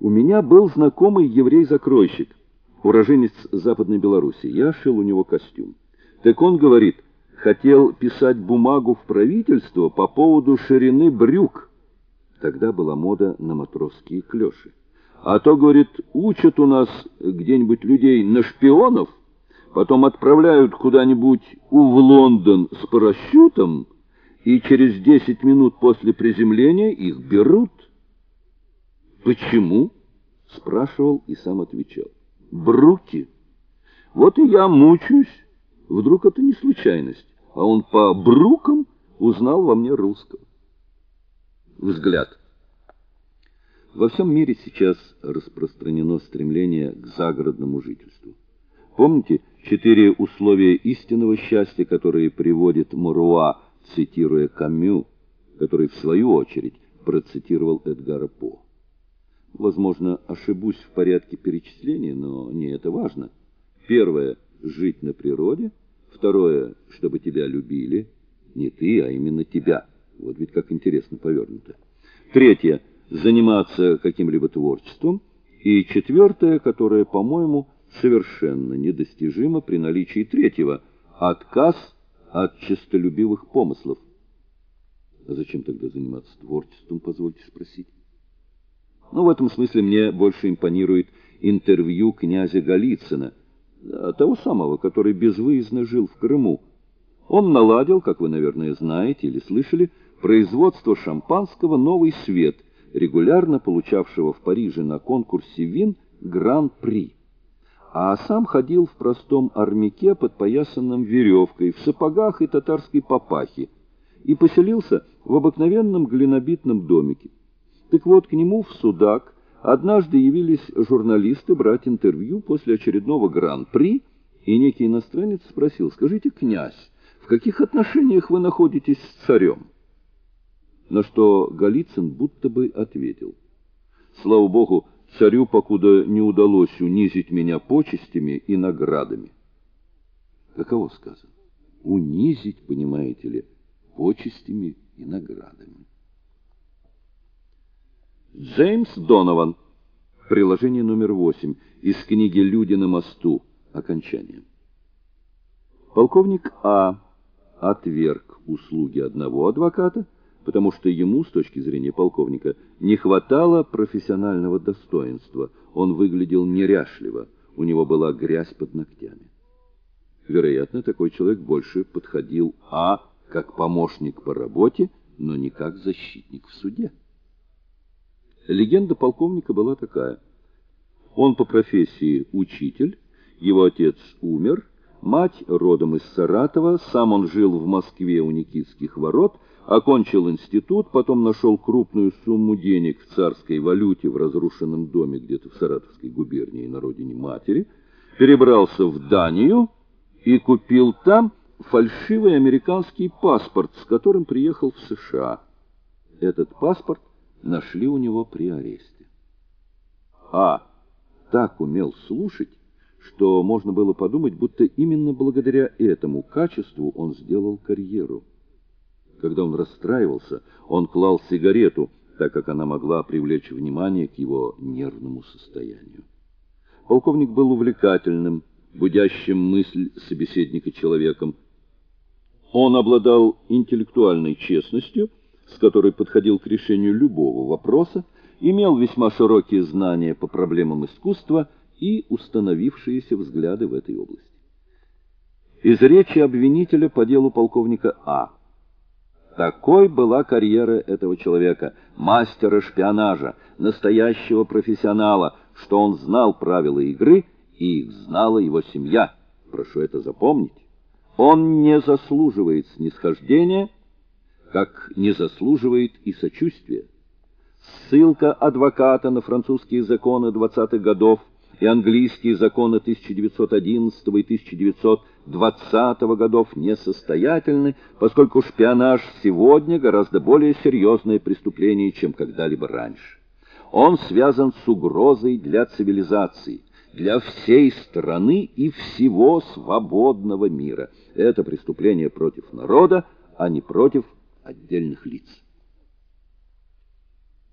У меня был знакомый еврей-закройщик, уроженец Западной Белоруссии. Я шил у него костюм. Так он говорит, хотел писать бумагу в правительство по поводу ширины брюк. Тогда была мода на матросские клёши. А то, говорит, учат у нас где-нибудь людей на шпионов, потом отправляют куда-нибудь в Лондон с парашютом, и через 10 минут после приземления их берут. Почему? спрашивал и сам отвечал. Бруки. Вот и я мучаюсь. Вдруг это не случайность, а он по брукам узнал во мне русского. Взгляд. Во всем мире сейчас распространено стремление к загородному жительству. Помните четыре условия истинного счастья, которые приводит Муруа, цитируя Камю, который в свою очередь процитировал Эдгара По. Возможно, ошибусь в порядке перечисления, но не это важно. Первое жить на природе, второе чтобы тебя любили, не ты, а именно тебя. Вот ведь как интересно повернуто. Третье заниматься каким-либо творчеством, и четвертое, которое, по-моему, совершенно недостижимо при наличии третьего отказ от честолюбивых помыслов. А зачем тогда заниматься творчеством, позвольте спросить? Ну, в этом смысле мне больше импонирует интервью князя Голицына, того самого, который безвыездно жил в Крыму. Он наладил, как вы, наверное, знаете или слышали, производство шампанского «Новый свет», регулярно получавшего в Париже на конкурсе вин гран-при. А сам ходил в простом армяке, подпоясанном веревкой, в сапогах и татарской папахе, и поселился в обыкновенном глинобитном домике. Так вот, к нему в Судак однажды явились журналисты брать интервью после очередного гран-при, и некий иностранец спросил, «Скажите, князь, в каких отношениях вы находитесь с царем?» На что Голицын будто бы ответил, «Слава Богу, царю покуда не удалось унизить меня почестями и наградами». Каково сказано? Унизить, понимаете ли, почестями и наградами. Джеймс Донован. Приложение номер 8 из книги Люди на мосту. Окончание. Полковник А отверг услуги одного адвоката, потому что ему, с точки зрения полковника, не хватало профессионального достоинства. Он выглядел неряшливо, у него была грязь под ногтями. Вероятно, такой человек больше подходил А как помощник по работе, но не как защитник в суде. Легенда полковника была такая. Он по профессии учитель, его отец умер, мать родом из Саратова, сам он жил в Москве у Никитских ворот, окончил институт, потом нашел крупную сумму денег в царской валюте в разрушенном доме где-то в Саратовской губернии на родине матери, перебрался в Данию и купил там фальшивый американский паспорт, с которым приехал в США. Этот паспорт нашли у него при аресте. А так умел слушать, что можно было подумать, будто именно благодаря этому качеству он сделал карьеру. Когда он расстраивался, он клал сигарету, так как она могла привлечь внимание к его нервному состоянию. Полковник был увлекательным, будящим мысль собеседника человеком. Он обладал интеллектуальной честностью, с которой подходил к решению любого вопроса, имел весьма широкие знания по проблемам искусства и установившиеся взгляды в этой области. Из речи обвинителя по делу полковника А. Такой была карьера этого человека, мастера шпионажа, настоящего профессионала, что он знал правила игры, и их знала его семья. Прошу это запомнить. Он не заслуживает снисхождения, как не заслуживает и сочувствия. Ссылка адвоката на французские законы 20-х годов и английские законы 1911 и 1920 годов несостоятельны, поскольку шпионаж сегодня гораздо более серьезное преступление, чем когда-либо раньше. Он связан с угрозой для цивилизации, для всей страны и всего свободного мира. Это преступление против народа, а не против отдельных лиц.